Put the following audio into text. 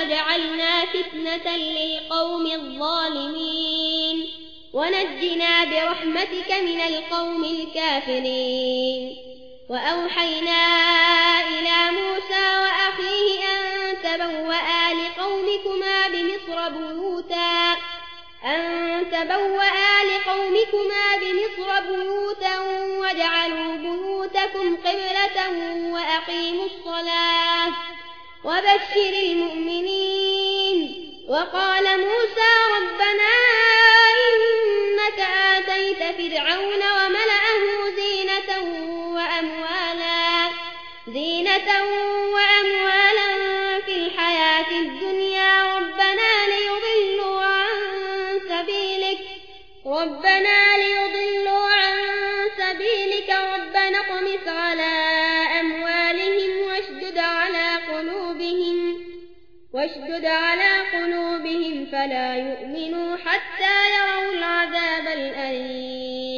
تجعلنا فتنة للقوم الظالمين. ونجنا برحمتك من القوم الكافرين. وأوحينا إلى موسى وأخيه أن تبوأ لقومكما بمصر بيوتا. أن تبوأ لقومكما بمصر بيوتا واجعلوا بيوتكم قبلة وأقيموا الصلاة. وبشر المؤمنين. وقال موسى ربنا إنك آتيت فرعون وملأه زينة وأموالا زينة وأموالا في الحياة الدنيا. ربنا ليضلوا عن سبيلك ربنا ليضلوا عن سبيلك. ربنا اطمس على واشدد على قلوبهم فلا يؤمنوا حتى يروا العذاب الأليم.